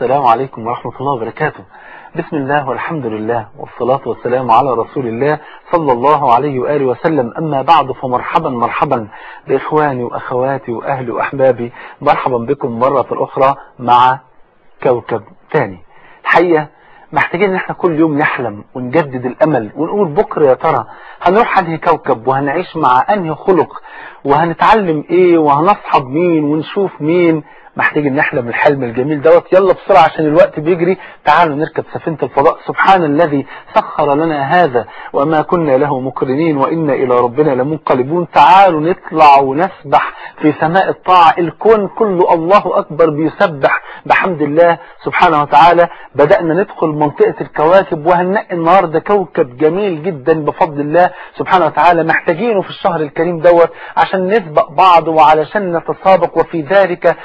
السلام عليكم ورحمة الله وبركاته. بسم الله والحمد لله والصلاة والسلام على رسول الله صلى الله عليه وآله وسلم. أما بعد فمرحبا مرحبا بإخواني وأخواتي وأهلي وأحبابي. مرحبا بكم مرة أخرى مع كوكب تاني. الحقيقة محتاجين إن إحنا كل يوم نحلم ونجدد الأمل ونقول بكرة يا ترى هنروح أنهي كوكب وهنعيش مع أنهي خلق وهنتعلم إيه وهنصحب مين ونشوف مين؟ محتاجين نحلم الحلم الجميل دوت. يلا بسرعة عشان الوقت بيجري. تعالوا نركب سفينة الفضاء. سبحان الذي سخر لنا هذا وما كنا له مقرنين وإنا إلى ربنا لمنقلبون. تعالوا نطلع ونسبح في سماء الطاعة. الكون كله الله أكبر بيسبح. بحمد الله سبحانه وتعالى. بدأنا ندخل منطقة الكواكب وهننقي النهاردة كوكب جميل جدا بفضل الله سبحانه وتعالى. محتاجينه في الشهر الكريم دوت عشان نسبق بعض وعلشان نتسابق. وفي ذلك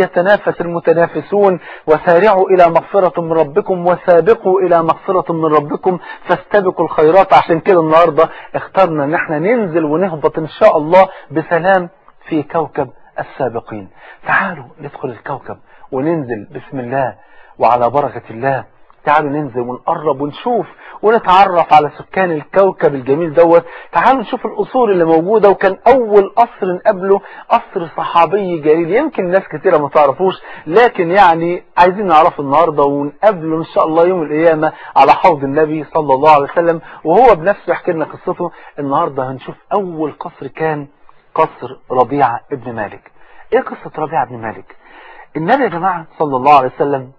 فليتنافس المتنافسون وسارعوا إلى مغفرة من ربكم وسابقوا إلى مغفرة من ربكم فاستبقوا الخيرات. عشان كده النهاردة اخترنا إن إحنا ننزل ونهبط إن شاء الله بسلام في كوكب السابقين. تعالوا ندخل الكوكب وننزل بسم الله وعلى بركة الله. تعالوا ننزل ونقرب ونشوف ونتعرف على سكان الكوكب الجميل دوت. تعالوا نشوف القصور اللي موجودة وكان أول قصر نقابله قصر صحابي جليل. يمكن ناس كتيرة ما تعرفوش لكن يعني عايزين نعرفه النهاردة ونقابله إن شاء الله يوم القيامة على حوض النبي صلى الله عليه وسلم. وهو بنفسه يحكي لنا قصته. النهاردة هنشوف أول قصر كان قصر ربيعة ابن مالك. إيه قصة ربيعة ابن مالك؟ النبي يا جماعة صلى الله عليه وسلم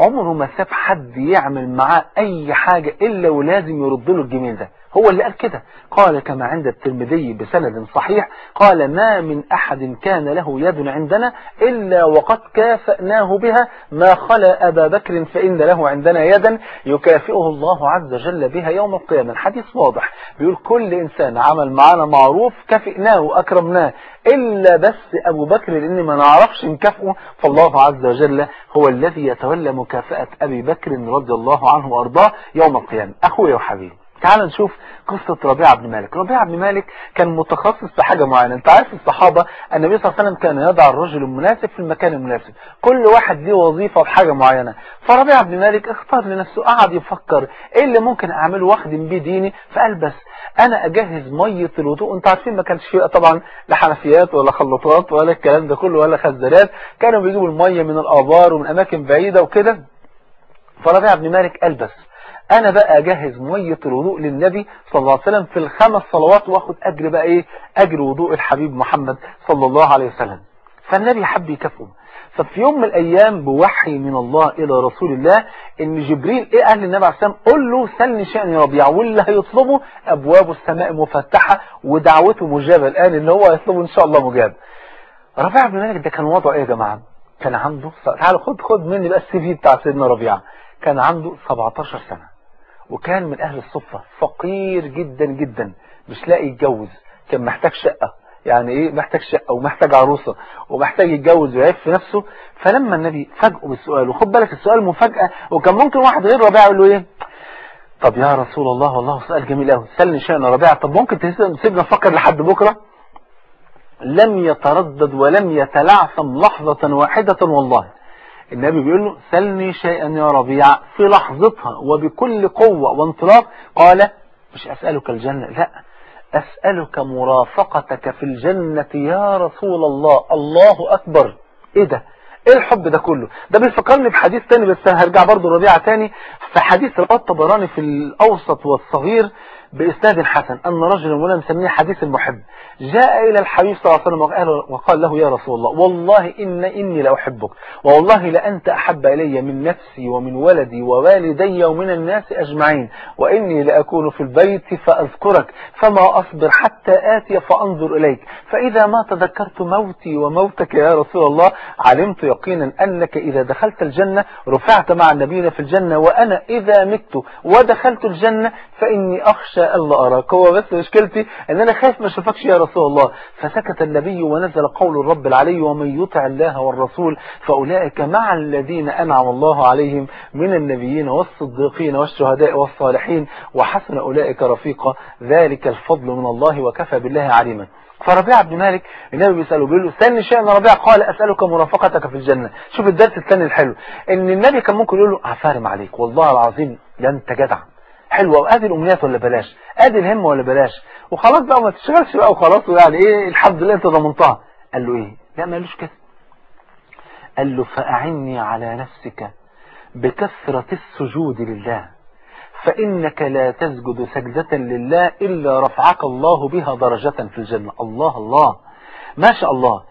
عمره ما ساب حد يعمل معاه أي حاجة إلا ولازم يرد له الجميل ده. هو اللي قال كده. قال كما عند الترمذي بسند صحيح قال ما من أحد كان له يد عندنا إلا وقد كافأناه بها ما خلا أبا بكر فإن له عندنا يدا يكافئه الله عز وجل بها يوم القيامة. الحديث واضح. بيقول كل إنسان عمل معنا معروف كافئناه وأكرمناه إلا بس أبو بكر لأن ما نعرفش نكافئه فالله عز وجل هو الذي يتولى مكافأة أبي بكر رضي الله عنه وأرضاه يوم القيامة. أخويا وحبيبي تعال نشوف قصة ربيعة بن مالك. ربيعة بن مالك كان متخصص في حاجة معينة. انت عارف الصحابة النبي صلى الله عليه وسلم كان يضع الرجل المناسب في المكان المناسب. كل واحد ليه وظيفة في حاجة معينة. فربيعة بن مالك اختار لنفسه قعد يفكر إيه اللي ممكن أعمله وأخدم بيه ديني؟ فقال بس أنا أجهز مية الوضوء. انت عارفين ما كانش فيه طبعا لا حنفيات ولا خلاطات ولا الكلام ده كله ولا خزانات. كانوا بيجيبوا المية من الآبار ومن أماكن بعيدة وكده. فربيعة بن مالك قال بس أنا بقى أجهز مية الوضوء للنبي صلى الله عليه وسلم في الخمس صلوات وآخد أجر بقى إيه؟ أجر وضوء الحبيب محمد صلى الله عليه وسلم. فالنبي حب يكافئه ففي يوم من الأيام بوحي من الله إلى رسول الله إن جبريل إيه قال للنبي عليه السلام؟ قول له سلني شأن ربيع واللي هيطلبه؟ أبواب السماء مفتحة ودعوته مجابة الآن اللي هو هيطلبه إن شاء الله مجاب ربيع بن مالك ده كان وضعه إيه يا جماعة؟ كان عنده تعالوا خد خد مني بقى السي في بتاع سيدنا ربيعة. كان عنده 17 سنة. وكان من أهل الصفة فقير جدا جدا مش لاقي يتجوز كان محتاج شقة يعني إيه محتاج شقة ومحتاج عروسة ومحتاج يتجوز ويعيش في نفسه. فلما النبي فاجئه بالسؤال وخد بالك السؤال مفاجأة وكان ممكن واحد غير ربيعة يقول له إيه؟ طب يا رسول الله والله سؤال جميل قوي سألني شأن ربيعة. طب ممكن تسيبنا نفكر لحد بكرة؟ لم يتردد ولم يتلعثم لحظة واحدة والله. النبي بيقول له سلني شيئا يا ربيع في لحظتها وبكل قوة وانطلاق. قال مش أسألك الجنة لا أسألك مرافقتك في الجنة يا رسول الله. الله أكبر. إيه ده؟ إيه الحب ده كله؟ ده بيفكرني بحديث تاني بس هرجع برضو ربيعة تاني. في حديث رواه الطبراني في الأوسط والصغير بإسناد حسن أن رجلا ولا نسميه حديث المحب جاء إلى الحبيب صلى الله عليه وسلم وقال, له يا رسول الله والله إن إني لأحبك والله لأنت أحب إلي من نفسي ومن ولدي ووالدي ومن الناس أجمعين وإني لأكون في البيت فأذكرك فما أصبر حتى آتي فأنظر إليك فإذا ما تذكرت موتي وموتك يا رسول الله علمت يقينا أنك إذا دخلت الجنة رفعت مع النبيين في الجنة وأنا إذا مت ودخلت الجنة فإني أخشى ألا أراك. هو بس مشكلتي أن أنا خايف ما أشوفكش يا رسول الله. فسكت النبي ونزل قول الرب العلي ومن يطع الله والرسول فأولئك مع الذين أنعم الله عليهم من النبيين والصديقين والشهداء والصالحين وحسن أولئك رفيقا. ذلك الفضل من الله وكفى بالله عليما. فربيع بن مالك النبي بيسأله بيقول له سألني شيئا ربيع. قال أسألك مرافقتك في الجنة. شوف الدرس الثاني الحلو. إن النبي كان ممكن يقول له هفارم عليك والله العظيم ده انت جدع حلوة ادي الأمنيات ولا بلاش؟ أدي الهمة ولا بلاش؟ وخلاص بقى ما تشتغلش بقى وخلاص يعني إيه الحمد لله أنت ضمنتها؟ قال له إيه؟ لا ما قالوش كده. قال له فأعني على نفسك بكثرة السجود لله فإنك لا تسجد سجدة لله إلا رفعك الله بها درجة في الجنة. الله الله. ما شاء الله.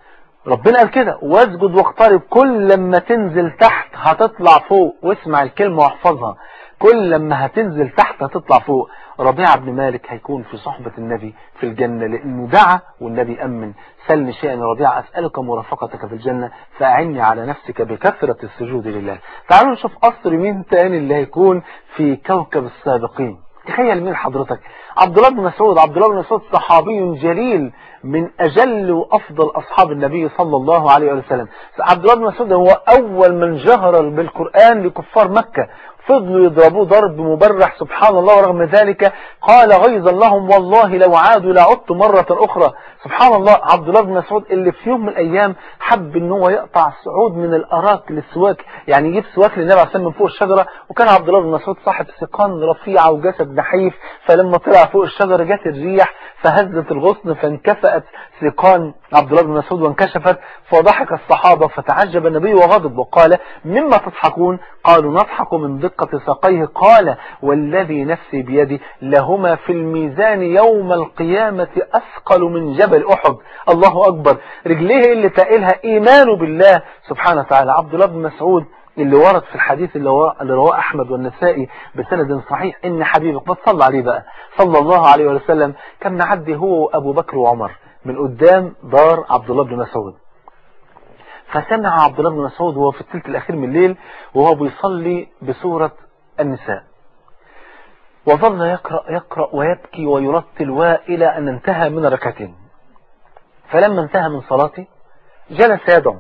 ربنا قال كده واسجد واقترب كل لما تنزل تحت هتطلع فوق واسمع الكلمة واحفظها. كل لما هتنزل تحت هتطلع فوق. ربيع بن مالك هيكون في صحبة النبي في الجنة لأنه دعا والنبي أمن. سلني شيئا ربيع أسألك مرافقتك في الجنة فأعني على نفسك بكثرة السجود لله. تعالوا نشوف قصر مين تاني اللي هيكون في كوكب السابقين. تخيل مين حضرتك. عبد الله بن مسعود. عبد الله بن مسعود صحابي جليل من أجل وأفضل أصحاب النبي صلى الله عليه وسلم. عبد الله بن مسعود هو أول من جهر بالقرآن لكفار مكة. فضلوا يضربوه ضرب مبرح سبحان الله ورغم ذلك قال غيظا لهم والله لو عادوا لعدت مرة أخرى. سبحان الله عبد الله بن مسعود اللي في يوم من الأيام حب إن هو يقطع سعود من الأراك للسواك يعني يجيب سواك للنبي عليه من فوق الشجرة وكان عبد الله بن مسعود صاحب سقان رفيعة وجسد نحيف فلما طلع فوق الشجرة جت الريح فهزت الغصن فانكفأت سقان عبد الله بن مسعود وانكشفت فضحك الصحابة فتعجب النبي وغضب وقال مما تضحكون؟ قالوا نضحك من دقة ساقيه قال والذي نفسي بيدي لهما في الميزان يوم القيامة أثقل من جبل أحد. الله أكبر. رجليه اللي تائلها إيمان بالله. سبحانه وتعالى عبد الله بن مسعود اللي ورد في الحديث اللي رواه أحمد والنسائي بسند صحيح. إن حبيبك ما تصلى عليه بقى. صلى الله عليه وسلم. كان معدي هو وأبو بكر وعمر من قدام دار عبد الله بن مسعود. فسمع عبد الله بن مسعود وهو في الثلث الأخير من الليل وهو بيصلي بسورة النساء. وظل يقرأ يقرأ ويبكي ويرتل وإلى أن انتهى من ركعتين فلما انتهى من صلاته جلس يدعو.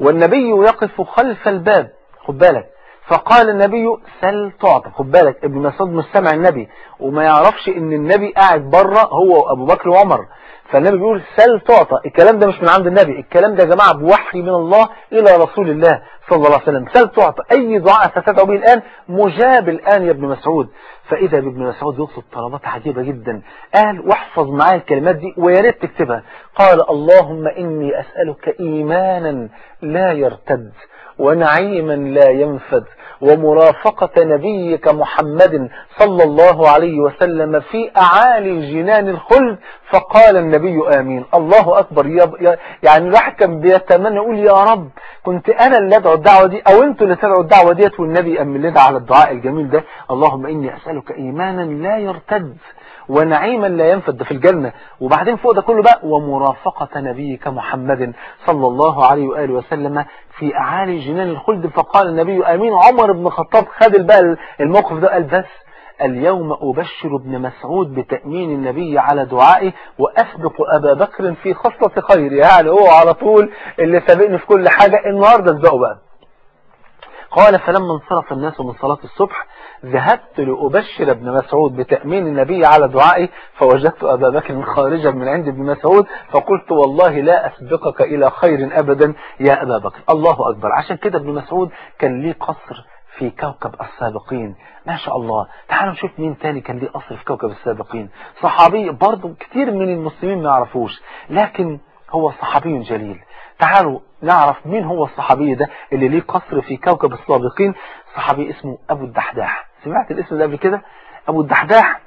والنبي يقف خلف الباب. خد بالك. فقال النبي سل تعطى. خد بالك. ابن مسعود مش سامع النبي. وما يعرفش إن النبي قاعد بره هو وأبو بكر وعمر. فالنبي بيقول سل تعطى. الكلام ده مش من عند النبي. الكلام ده يا جماعة بوحي من الله إلى رسول الله صلى الله عليه وسلم. سل تعطى. أي دعاء ستدعو به الآن مجاب الآن يا ابن مسعود. فإذا بابن مسعود يطلب طلبات عجيبة جدا. قال واحفظ معايا الكلمات دي ويا ريت تكتبها. قال اللهم إني أسألك ايمانا لا يرتد ونعيما لا ينفد ومرافقة نبيك محمد صلى الله عليه وسلم في أعالي جنان الخلد فقال النبي آمين. الله أكبر. يعني الواحد كان بيتمنى يقول يا رب كنت أنا اللي أدعو الدعوة دي أو أنتوا اللي تدعوا الدعوة ديت والنبي أمن لنا على الدعاء الجميل ده. اللهم إني أسألك إيمانا لا يرتد ونعيما لا ينفد في الجنة. وبعدين فوق ده كله بقى ومرافقة نبيك محمد صلى الله عليه وآله وسلم في أعالي جنان الخلد. فقال النبي آمين. عمر بن الخطاب خد بقى الموقف ده قال بس اليوم أبشر ابن مسعود بتأمين النبي على دعائه وأسبق أبا بكر في خصلة خير. يعني هو على طول اللي سابقني في كل حاجة. النهاردة اسبقه بقى. قال فلما انصرف الناس من صلاة الصبح ذهبت لأبشر ابن مسعود بتأمين النبي على دعائي فوجدت أبا بكر خارجا من عند ابن مسعود فقلت والله لا أسبقك إلى خير أبدا يا أبا بكر. الله أكبر. عشان كده ابن مسعود كان ليه قصر في كوكب السابقين. ما شاء الله. تعالوا نشوف مين تاني كان ليه قصر في كوكب السابقين. صحابي برضو كتير من المسلمين ما يعرفوش لكن هو صحابي جليل. تعالوا نعرف مين هو الصحابي ده اللي ليه قصر في كوكب السابقين. صحابي اسمه أبو الدحداح. سمعت الاسم ده قبل كده؟ أبو الدحداح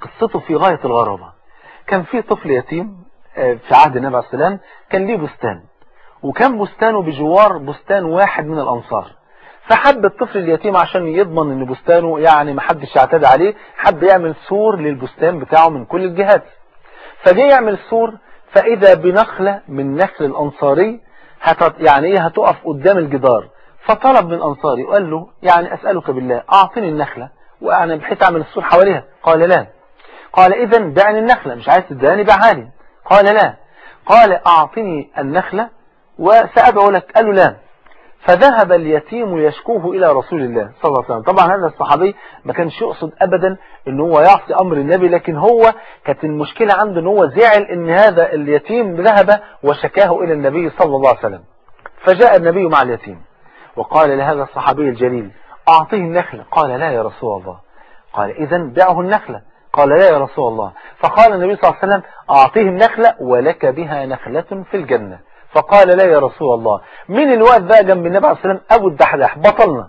قصته في غاية الغرابة. كان في طفل يتيم في عهد النبي عليه السلام كان ليه بستان وكان بستانه بجوار بستان واحد من الأنصار. فحب الطفل اليتيم عشان يضمن إن بستانه يعني ما حدش يعتدي عليه حب يعمل سور للبستان بتاعه من كل الجهات. فجه يعمل سور فإذا بنخلة من نخل الأنصاري هتط... يعني إيه هتقف قدام الجدار. فطلب من أنصاري وقال له يعني أسألك بالله أعطني النخلة وأنا بحيث أعمل السور حواليها. قال لا. قال إذا دعني النخلة مش عايز تداني بعالي قال لا. قال أعطني النخلة وسأدعو لك. قال له لا. فذهب اليتيم يشكوه إلى رسول الله صلى الله عليه وسلم. طبعا هذا الصحابي ما كانش يقصد أبدا إن هو يعصي أمر النبي لكن هو كانت المشكلة عنده إن هو زعل إن هذا اليتيم ذهب وشكاه إلى النبي صلى الله عليه وسلم. فجاء النبي مع اليتيم وقال لهذا الصحابي الجليل أعطيه النخلة. قال لا يا رسول الله. قال إذا دعه النخلة. قال لا يا رسول الله. فقال النبي صلى الله عليه وسلم أعطيه النخلة ولك بها نخلة في الجنة. فقال لا يا رسول الله. مين اللي واقف بقى جنب النبي عليه الصلاة والسلام أبو الدحداح بطلنا.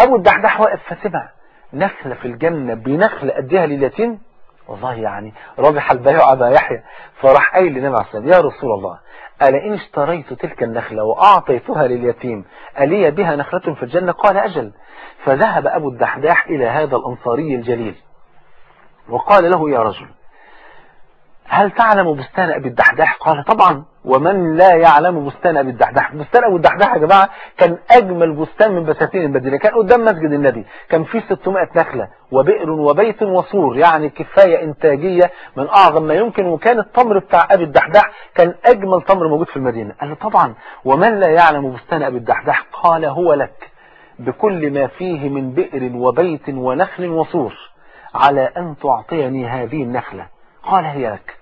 أبو الدحداح واقف فسمع. نخلة في الجنة بنخلة أديها لليتيم؟ والله يعني رابح البيع أبا يحيى. فراح قايل للنبي عليه والسلام يا رسول الله ألا إن اشتريت تلك النخلة وأعطيتها لليتيم ألي بها نخلة في الجنة؟ قال أجل. فذهب أبو الدحداح إلى هذا الأنصاري الجليل. وقال له يا رجل هل تعلم بستان أبي الدحداح؟ قال طبعا. ومن لا يعلم بستان أبي الدحداح؟ بستان أبو الدحداح يا جماعة كان أجمل بستان من بساتين المدينة. كان قدام مسجد النبي. كان فيه 600 نخلة وبئر وبيت وسور يعني كفاية إنتاجية من أعظم ما يمكن. وكان التمر بتاع أبي الدحداح كان أجمل تمر موجود في المدينة. قال له طبعا. ومن لا يعلم بستان أبي الدحداح؟ قال هو لك. بكل ما فيه من بئر وبيت ونخل وسور. على أن تعطيني هذه النخلة. قال هي لك.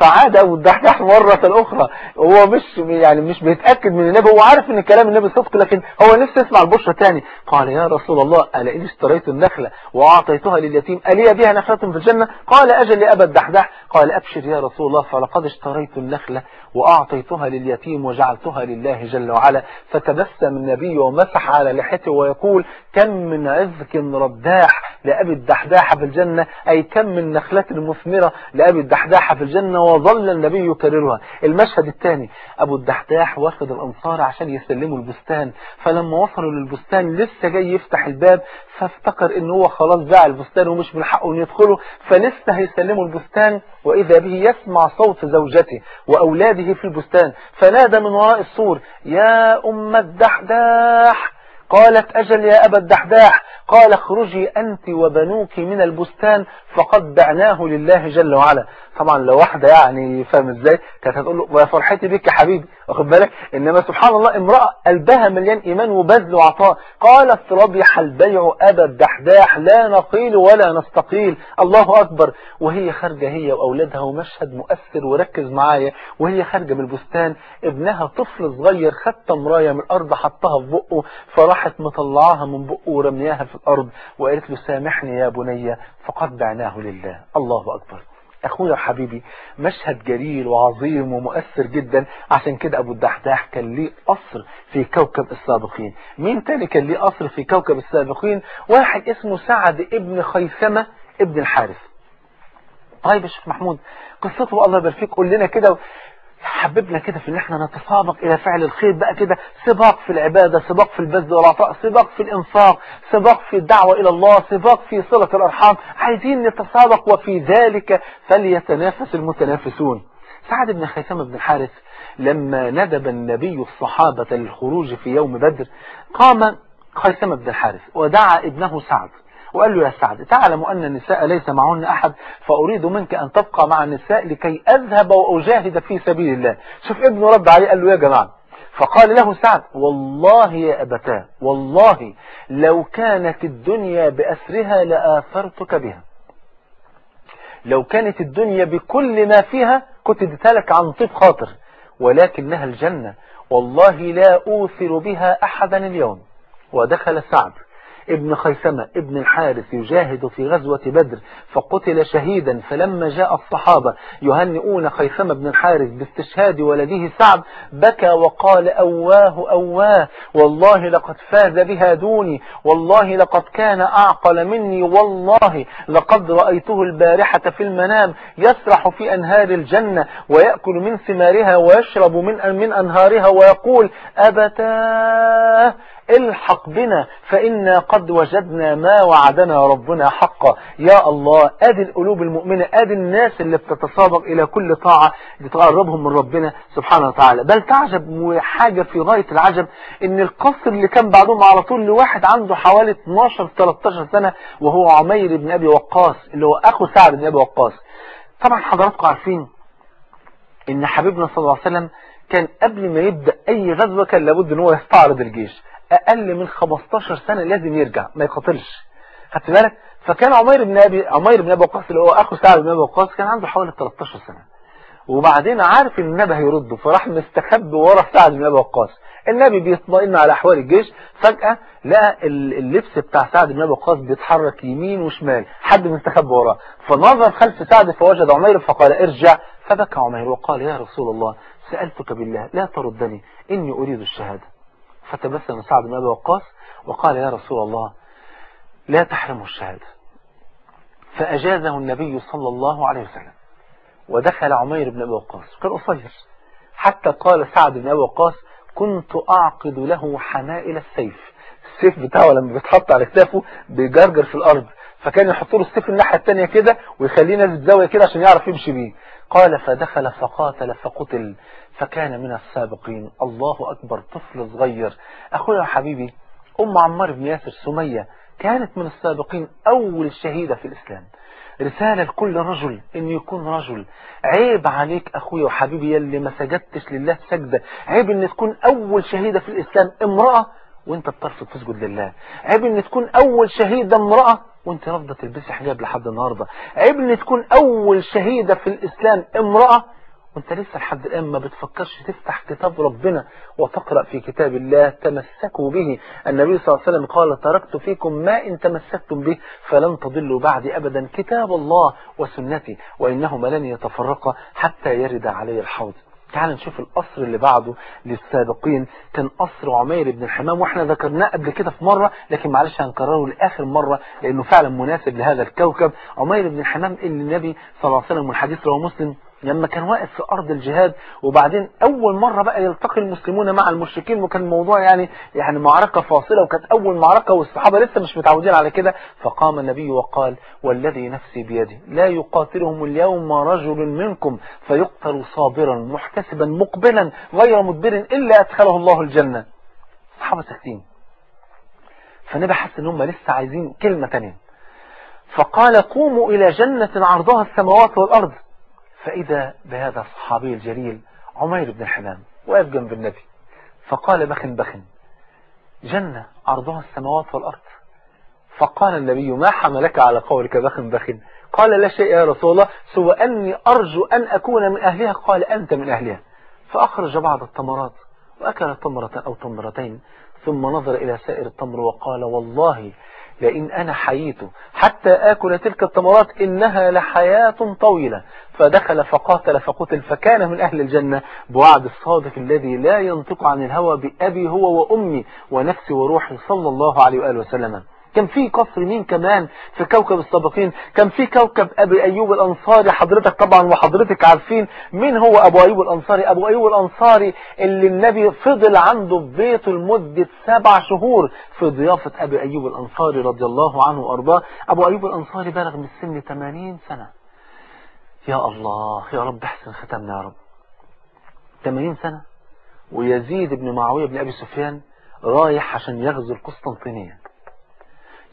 فعاد ابو الدحداح مرة أخرى. هو مش يعني مش بيتأكد من النبي هو عارف ان كلام النبي صدق لكن هو نفسه يسمع البشرة تاني. قال يا رسول الله ألا إن اشتريت النخلة وأعطيتها لليتيم ألي بها نخلة في الجنة؟ قال أجل يا أبا الدحداح قال أبشر يا رسول الله فلقد اشتريت النخلة وأعطيتها لليتيم وجعلتها لله جل وعلا. فتبسم النبي ومسح على لحيته ويقول كم من عزك رداح لأبي الدحداح في الجنة أي كم من نخلة مثمرة لأبي الدحداح في الجنة وظل النبي يكررها. المشهد الثاني أبو الدحداح واخد الأنصار عشان يسلموا البستان. فلما وصلوا للبستان لسه جاي يفتح الباب فافتكر إن هو خلاص باع البستان ومش من حقه إن يدخله. فلسه هيسلموا البستان وإذا به يسمع صوت زوجته وأولاده في البستان. فنادى من وراء السور يا أم الدحداح! قالت أجل يا أبا الدحداح قال اخرجي أنت وبنوك من البستان فقد دعناه لله جل وعلا. طبعا لو واحدة يعني فاهم إزاي؟ كانت هتقول له يا فرحتي بك يا حبيبي. واخد بالك؟ إنما سبحان الله امرأة قلبها مليان إيمان وبذل وعطاء. قالت ربح البيع أبا الدحداح لا نقيل ولا نستقيل. الله أكبر. وهي خارجة هي وأولادها ومشهد مؤثر وركز معايا. وهي خارجة من البستان ابنها طفل صغير خد تمرايه من الأرض حطها في بقه فراحت مطلعاها من بقه ورمياها في الأرض وقالت له سامحني يا بني فقد دعناه لله. الله أكبر. أخويا حبيبي مشهد جليل وعظيم ومؤثر جدا. عشان كده أبو الدحداح كان ليه قصر في كوكب السابقين. مين تاني كان ليه قصر في كوكب السابقين؟ واحد اسمه سعد ابن خيثمة ابن الحارث. طيب يا شيخ محمود قصته الله يبارك فيك قول لنا كده حببنا كده في إن إحنا نتسابق إلى فعل الخير. بقى كده سباق في العبادة سباق في البذل والعطاء سباق في الإنفاق سباق في الدعوة إلى الله سباق في صلة الأرحام. عايزين نتسابق وفي ذلك فليتنافس المتنافسون. سعد بن خيثمة بن الحارث لما ندب النبي الصحابة للخروج في يوم بدر قام خيثمة بن الحارث ودعا ابنه سعد. وقال له يا سعد تعلم أن النساء ليس معهن أحد فأريد منك أن تبقى مع النساء لكي أذهب وأجاهد في سبيل الله. شوف ابنه رد عليه قال له يا جماعة. فقال له سعد والله يا أبتاه والله لو كانت الدنيا بأسرها لآثرتك بها. لو كانت الدنيا بكل ما فيها كنت اديتلك عن طيب خاطر ولكنها الجنة. والله لا أوثر بها أحدا اليوم. ودخل سعد. ابن خيثمة ابن الحارث يجاهد في غزوة بدر فقتل شهيدا فلما جاء الصحابة يهنئون خيثمة بن الحارث باستشهاد ولده سعد بكى وقال أواه أواه والله لقد فاز بها دوني والله لقد كان أعقل مني والله لقد رأيته البارحة في المنام يسرح في أنهار الجنة ويأكل من ثمارها ويشرب من من أنهارها ويقول أبتاه الحق بنا فإنا قد وجدنا ما وعدنا ربنا حقا. يا الله آدي القلوب المؤمنة آدي الناس اللي بتتسابق إلى كل طاعة لتقربهم من ربنا سبحانه وتعالى. بل تعجب وحاجة في غاية العجب إن القصر اللي كان بعدهم على طول لواحد عنده حوالي 12-13 سنة وهو عمير بن أبي وقاص اللي هو أخو سعد بن أبي وقاص. طبعا حضراتكم عارفين إن حبيبنا صلى الله عليه وسلم كان قبل ما يبدأ أي غزوة كان لابد إن هو يستعرض الجيش. أقل من 15 سنة لازم يرجع ما يقاتلش خدت بالك؟ فكان عمير بن أبي عمير بن أبي وقاص اللي هو أخو سعد بن أبي وقاص كان عنده حوالي 13 سنة. وبعدين عارف ان النبي هيرده فراح مستخبي ورا سعد بن أبي وقاص. النبي بيطمئن على أحوال الجيش فجأة لقى اللبس بتاع سعد بن أبي وقاص بيتحرك يمين وشمال حد مستخبي وراه. فنظر خلف سعد فوجد عمير فقال ارجع. فبكى عمير وقال يا رسول الله سألتك بالله لا تردني إني أريد الشهادة. فتبسم سعد بن أبي وقاص وقال يا رسول الله لا تحرمه الشهادة. فأجازه النبي صلى الله عليه وسلم ودخل عمير بن أبي وقاص كان قصير. حتى قال سعد بن أبي وقاص كنت أعقد له حمائل السيف. السيف بتاعه لما بيتحط على كتافه بيجرجر في الأرض فكان يحط له السيف الناحية التانية كده ويخليه نازل زاوية كده عشان يعرف يمشي بيه. قال فدخل فقاتل فقتل فكان من السابقين. الله أكبر طفل صغير. أخويا حبيبي أم عمار بن ياسر سمية كانت من السابقين أول شهيدة في الإسلام. رسالة لكل رجل إن يكون رجل. عيب عليك أخويا وحبيبي يلي ما سجدتش لله سجدة. عيب إن تكون أول شهيدة في الإسلام امرأة وانت بترفض تسجد لله. عيب ان تكون اول شهيدة امرأة وانت رافضة تلبسي حجاب لحد النهاردة. عيب ان تكون اول شهيدة في الاسلام امرأة وانت لسه لحد الآن ما بتفكرش تفتح كتاب ربنا وتقرأ في كتاب الله تمسكوا به. النبي صلى الله عليه وسلم قال تركت فيكم ما إن تمسكتم به فلن تضلوا بعدي أبدا. كتاب الله وسنتي وإنهما لن يتفرقا حتى يرد علي الحوض. تعال نشوف القصر اللي بعده للسابقين. كان قصر عمير بن الحمام وإحنا ذكرناه قبل كده في مرة لكن معلش هنكرره لآخر مرة لأنه فعلا مناسب لهذا الكوكب. عمير بن الحمام اللي النبي صلى الله عليه وسلم والحديث رواه مسلم لما كان واقف في أرض الجهاد وبعدين أول مرة بقى يلتقي المسلمون مع المشركين وكان الموضوع يعني يعني معركة فاصلة وكانت أول معركة والصحابة لسه مش متعودين على كده فقام النبي وقال والذي نفسي بيده لا يقاتلهم اليوم رجل منكم فيقتل صابرا محتسبا مقبلا غير مدبر إلا أدخله الله الجنة. الصحابة ساكتين. فالنبي حس إن هم لسه عايزين كلمة تانية. فقال قوموا إلى جنة عرضها السماوات والأرض. فإذا بهذا الصحابي الجليل عمير بن الحمام واقف جنب النبي فقال بخن بخن جنة عرضها السماوات والأرض. فقال النبي ما حملك على قولك بخن بخن؟ قال لا شيء يا رسول الله سوى أني أرجو أن أكون من أهلها. قال أنت من أهلها. فأخرج بعض التمرات وأكل تمرة أو تمرتين ثم نظر إلى سائر التمر وقال والله لئن أنا حييت حتى آكل تلك التمرات إنها لحياة طويلة. فدخل فقاتل فقتل فكان من أهل الجنة بوعد الصادق الذي لا ينطق عن الهوى بأبي هو وأمي ونفسي وروحي صلى الله عليه وآله وسلم. كان في قصر مين كمان في كوكب السابقين؟ كان في كوكب أبي أيوب الأنصاري حضرتك طبعا وحضرتك عارفين مين هو أبو أيوب الأنصاري. أبو أيوب الأنصاري اللي النبي فضل عنده في بيته لمدة سبع شهور في ضيافة أبي أيوب الأنصاري رضي الله عنه وأرضاه. أبو أيوب الأنصاري بلغ من السن 80 سنة. يا الله يا رب احسن ختمنا يا رب. 80 سنة. ويزيد بن معاوية بن أبي سفيان رايح عشان يغزو القسطنطينية.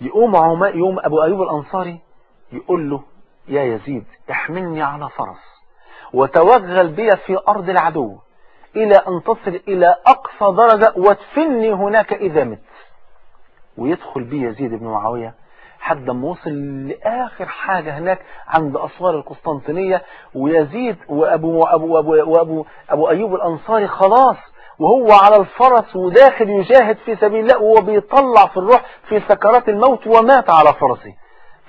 يقوم عماء يوم أبو أيوب الأنصاري يقول له يا يزيد احملني على فرس وتوغل بي في أرض العدو إلى أن تصل إلى أقصى درجة وادفني هناك إذا مت. ويدخل بي يزيد بن معاوية حد ما وصل لآخر حاجة هناك عند أسوار القسطنطينية ويزيد وأبو, وأبو, وأبو, وأبو أبو أيوب الأنصاري خلاص وهو على الفرس وداخل يجاهد في سبيل الله وهو بيطلع في الروح في سكرات الموت ومات على فرسه.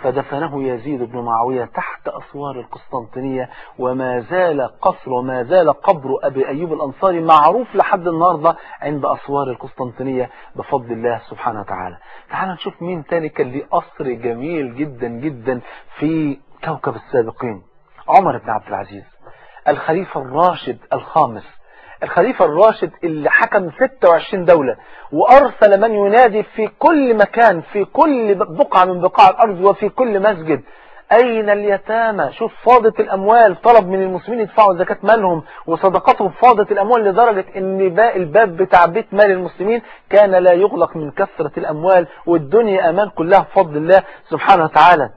فدفنه يزيد بن معاوية تحت أسوار القسطنطينية وما زال قصر وما زال قبر أبي أيوب الأنصاري معروف لحد النهاردة عند أسوار القسطنطينية بفضل الله سبحانه وتعالى. تعال نشوف مين تاني كان ليه قصر جميل جدا جدا في كوكب السابقين. عمر بن عبد العزيز الخليفة الراشد الخامس. الخليفة الراشد اللي حكم 26 دولة وأرسل من ينادي في كل مكان في كل بقعة من بقاع الأرض وفي كل مسجد. أين اليتامى؟ شوف فاضت الأموال طلب من المسلمين يدفعوا زكاة مالهم وصدقاتهم فاضت الأموال لدرجة أن الباب بتاع بيت مال المسلمين كان لا يغلق من كثرة الأموال والدنيا أمان كلها بفضل الله سبحانه وتعالى.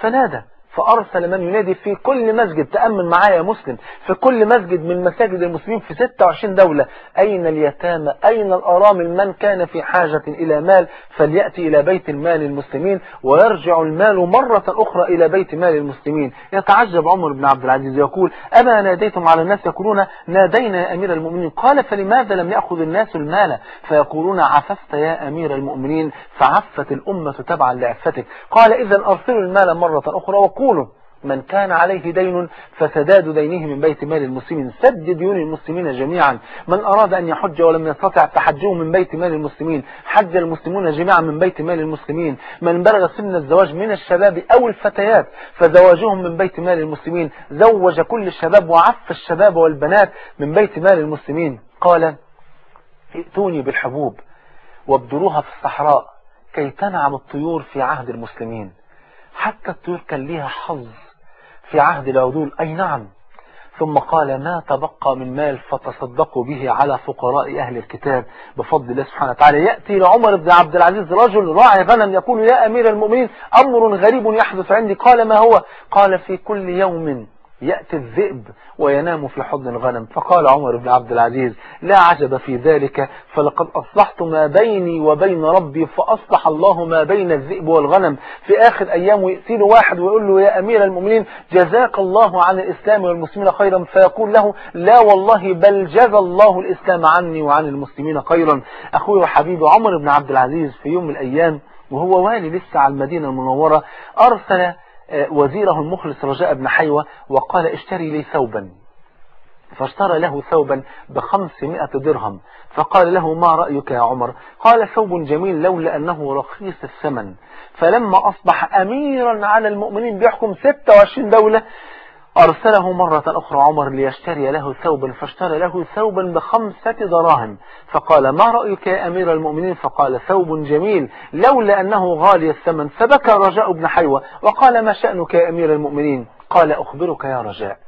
فنادى. فأرسل من ينادي في كل مسجد تأمن معايا يا مسلم في كل مسجد من مساجد المسلمين في 26 دولة. أين اليتامى؟ أين الأرامل من كان في حاجة إلى مال فليأتي إلى بيت المال المسلمين ويرجع المال مرة أخرى إلى بيت مال المسلمين. يتعجب عمر بن عبد العزيز يقول أما ناديتم على الناس يقولون نادينا يا أمير المؤمنين. قال فلماذا لم يأخذ الناس المال؟ فيقولون عففت يا أمير المؤمنين فعفت الأمة تبعا لعفتك. قال إذا أرسلوا المال مرة أخرى وقولوا من كان عليه دين فسداد دينه من بيت مال المسلمين. سد ديون المسلمين جميعا. من أراد أن يحج ولم يستطع فحجه من بيت مال المسلمين. حج المسلمون جميعا من بيت مال المسلمين. من بلغ سن الزواج من الشباب أو الفتيات فزواجهم من بيت مال المسلمين. زوج كل الشباب وعف الشباب والبنات من بيت مال المسلمين. قال ائتوني بالحبوب وابدروها في الصحراء كي تنعم الطيور في عهد المسلمين. حتى الطيور كان ليها حظ في عهد العدول أي نعم. ثم قال ما تبقى من مال فتصدقوا به على فقراء أهل الكتاب بفضل الله سبحانه وتعالى. يأتي لعمر بن عبد العزيز رجل راعي غنم يقول يا أمير المؤمنين أمر غريب يحدث عندي. قال ما هو؟ قال في كل يوم يأتي الذئب وينام في حضن الغنم. فقال عمر بن عبد العزيز لا عجب في ذلك فلقد أصلحت ما بيني وبين ربي فأصلح الله ما بين الذئب والغنم. في آخر أيام يأتي واحد ويقول له يا أمير المؤمنين جزاك الله عن الإسلام والمسلمين خيرا. فيقول له لا والله بل جزى الله الإسلام عني وعن المسلمين خيرا. أخوي وحبيبي عمر بن عبد العزيز في يوم من الأيام وهو والي لسه على المدينة المنورة أرسل وزيره المخلص رجاء بن حيوة وقال اشتري لي ثوبا. فاشترى له ثوبا بخمسمائة درهم. فقال له ما رأيك يا عمر؟ قال ثوب جميل لولا أنه رخيص الثمن. فلما أصبح أميرا على المؤمنين بيحكم 26 دولة أرسله مرة أخرى عمر ليشتري له ثوبا فاشترى له ثوبا بخمسة دراهم. فقال ما رأيك يا أمير المؤمنين؟ فقال ثوب جميل لولا أنه غالي الثمن فبكى رجاء بن حيوة. وقال ما شأنك يا أمير المؤمنين؟ قال أخبرك يا رجاء.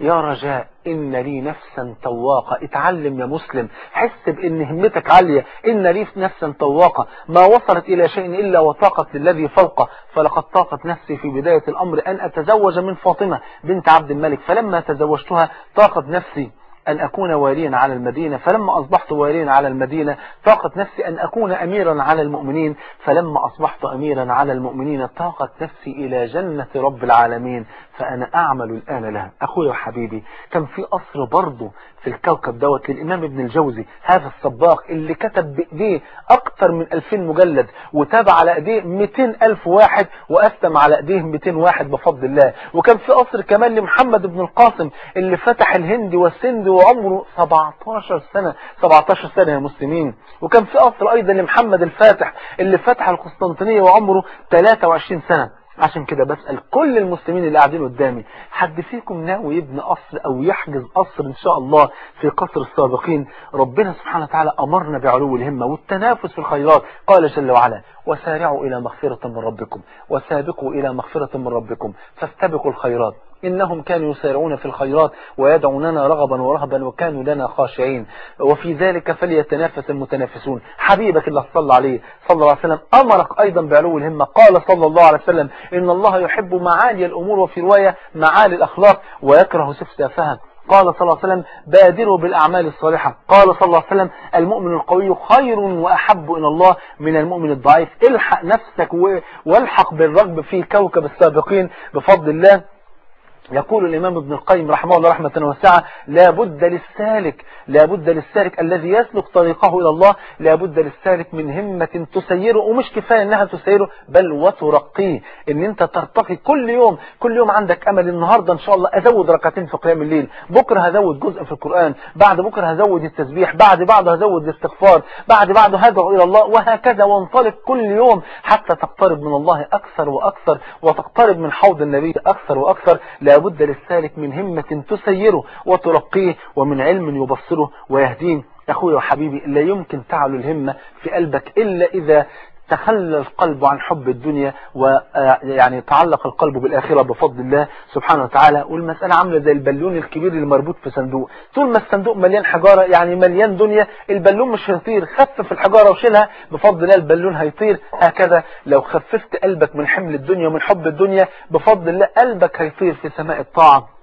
يا رجاء إن لي نفسا طواقة. اتعلم يا مسلم. حس بإن همتك عالية. إن لي نفسا طواقة. ما وصلت إلى شيء إلا وطاقت للذي فوقه. فلقد طاقت نفسي في بداية الأمر أن أتزوج من فاطمة بنت عبد الملك. فلما تزوجتها طاقت نفسي أن أكون واليا على المدينة فلما أصبحت واليا على المدينة طاقت نفسي أن أكون أميرا على المؤمنين. فلما أصبحت أميرا على المؤمنين طاقت نفسي إلى جنة رب العالمين. فأنا أعمل الآن لها. أخوي وحبيبي كان في قصر برضه في الكوكب دوت للإمام ابن الجوزي هذا الصباغ اللي كتب بإيديه أكثر من 2000 مجلد وتابع على إيديه 200 ألف واحد وأسلم على إيديه 200 واحد بفضل الله. وكان في قصر كمان لمحمد بن القاسم اللي فتح الهند والسند وعمره 17 سنة 17 سنة يا مسلمين. وكان في قصر أيضا لمحمد الفاتح اللي فتح القسطنطينية وعمره 23 سنة. عشان كده بسأل كل المسلمين اللي قاعدين قدامي حد فيكم ناوي يبني قصر أو يحجز قصر إن شاء الله في قصر السابقين؟ ربنا سبحانه وتعالى أمرنا بعلو الهمة والتنافس في الخيرات. قال جل وعلا وسارعوا إلى مغفرة من ربكم وسابقوا إلى مغفرة من ربكم فاستبقوا الخيرات. إنهم كانوا يسارعون في الخيرات ويدعوننا رغبا ورهبا وكانوا لنا خاشعين. وفي ذلك فليتنافس المتنافسون. حبيبك اللي صلى عليه صلى الله عليه وسلم. أمرك أيضا بعلو الهمة. قال صلى الله عليه وسلم إن الله يحب معالي الأمور وفي رواية معالي الأخلاق ويكره سفسافها قال صلى الله عليه وسلم بادروا بالأعمال الصالحة. قال صلى الله عليه وسلم المؤمن القوي خير وأحب إلى الله من المؤمن الضعيف. الحق نفسك والحق بالرغب في كوكب السابقين. بفضل الله يقول الإمام ابن القيم رحمه الله رحمة واسعة لا بد للسالك لا بد للسالك الذي يسلك طريقه إلى الله لا بد للسالك من همة تسيره ومش كفاية أنها تسيره بل وترقيه. إن أنت ترتقي كل يوم كل يوم عندك أمل النهاردة إن شاء الله أزود ركعتين في قيام الليل بكرة هزود جزء في القرآن بعد بكرة هزود التسبيح بعد بعده هزود الاستغفار بعد بعده هدعو إلى الله وهكذا وانطلق كل يوم حتى تقترب من الله أكثر وأكثر وتقترب من حوض النبي أكثر وأكثر. لا بد للسالك من همة تسيره وترقيه ومن علم يبصره ويهديه. أخوي وحبيبي لا يمكن تعلو الهمة في قلبك إلا إذا تخلى القلب عن حب الدنيا ويعني تعلق القلب بالآخرة بفضل الله سبحانه وتعالى. والمسألة عاملة زي البالون الكبير اللي مربوط في صندوق. طول ما الصندوق مليان حجارة يعني مليان دنيا البالون مش هيطير. خفف الحجارة وشيلها بفضل الله البالون هيطير. هكذا لو خففت قلبك من حمل الدنيا ومن حب الدنيا بفضل الله قلبك هيطير في سماء الطاعة.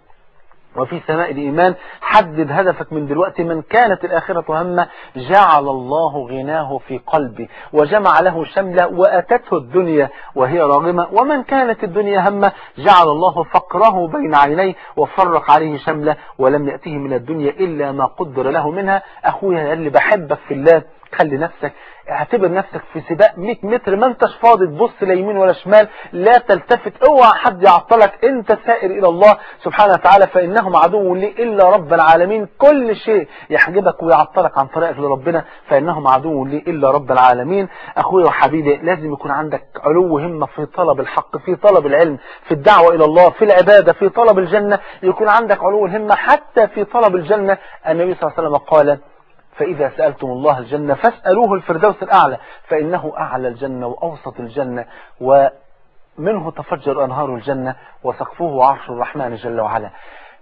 وفي سماء الإيمان حدد هدفك من دلوقتي من كانت الآخرة همة جعل الله غناه في قلبي وجمع له شملة وأتته الدنيا وهي راغمة ومن كانت الدنيا همة جعل الله فقره بين عينيه وفرق عليه شملة ولم يأته من الدنيا إلا ما قدر له منها. أخويا اللي بحبك في الله خلي نفسك اعتبر نفسك في سباق 100 متر ما انتش فاضي تبص لا يمين ولا شمال لا تلتفت اوعى حد يعطلك انت سائر إلى الله سبحانه وتعالى فإنهم عدو لي إلا رب العالمين كل شيء يحجبك ويعطلك عن طريقك لربنا فإنهم عدو لي إلا رب العالمين. أخويا وحبيبي لازم يكون عندك علو همه في طلب الحق في طلب العلم في الدعوة إلى الله في العبادة في طلب الجنة يكون عندك علو الهمه حتى في طلب الجنة. النبي صلى الله عليه وسلم قال فإذا سألتم الله الجنة فاسألوه الفردوس الأعلى فإنه أعلى الجنة وأوسط الجنة ومنه تفجر أنهار الجنة وسقفه عرش الرحمن جل وعلا.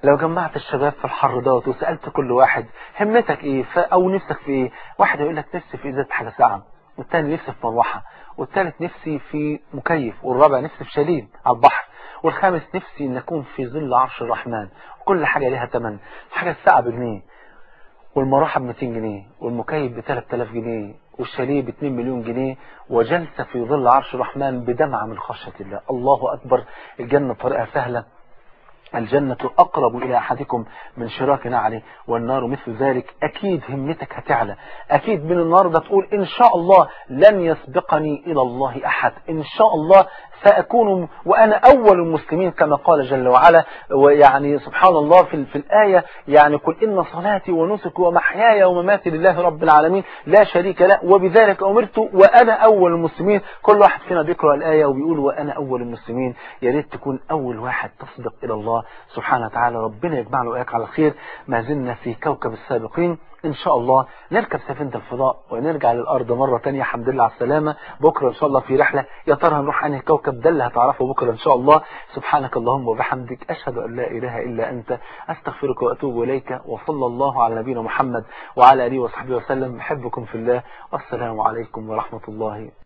لو جمعت الشباب في الحر دوت وسألت كل واحد همتك إيه؟ أو نفسك في إيه؟ واحد يقول لك نفسي في ازازة حاجة ساعة والتاني نفسي في مروحة والتالت نفسي في مكيف والرابع نفسي في شاليه على البحر والخامس نفسي ان اكون في ظل عرش الرحمن. وكل حاجة لها ثمن حاجة الساعة بجنيه. والمروحة ب 200 جنيه والمكيف ب 3000 جنيه والشاليه ب 2 مليون جنيه وجلسة في ظل عرش الرحمن بدمعة من خشية الله. الله أكبر الجنة طريقها سهلة. الجنة أقرب إلى أحدكم من شراك نعله والنار مثل ذلك. أكيد همتك هتعلى. أكيد من النار ده تقول إن شاء الله لن يسبقني إلى الله أحد. إن شاء الله سأكون وأنا أول المسلمين كما قال جل وعلا. ويعني سبحان الله في, في الآية يعني قل إن صلاتي ونسكي ومحياي ومماتي لله رب العالمين لا شريك له. وبذلك أمرت وأنا أول المسلمين. كل واحد فينا بيقرأ الآية وبيقول وأنا أول المسلمين. يا ريت تكون أول واحد تصدق إلى الله. سبحانه وتعالى. ربنا يجمعنا وإياك على خير. ما زلنا في كوكب السابقين. إن شاء الله نركب سفينة الفضاء ونرجع للأرض مرة تانية. الحمد لله على السلامة. بكرة إن شاء الله في رحلة. يا ترى هنروح أنهي كوكب؟ ده اللي هتعرفه بكرة إن شاء الله. سبحانك اللهم وبحمدك. أشهد أن لا إله إلا أنت. أستغفرك وأتوب إليك. وصلى الله على نبينا محمد وعلى آله وصحبه وسلم. بحبكم في الله. والسلام عليكم ورحمة الله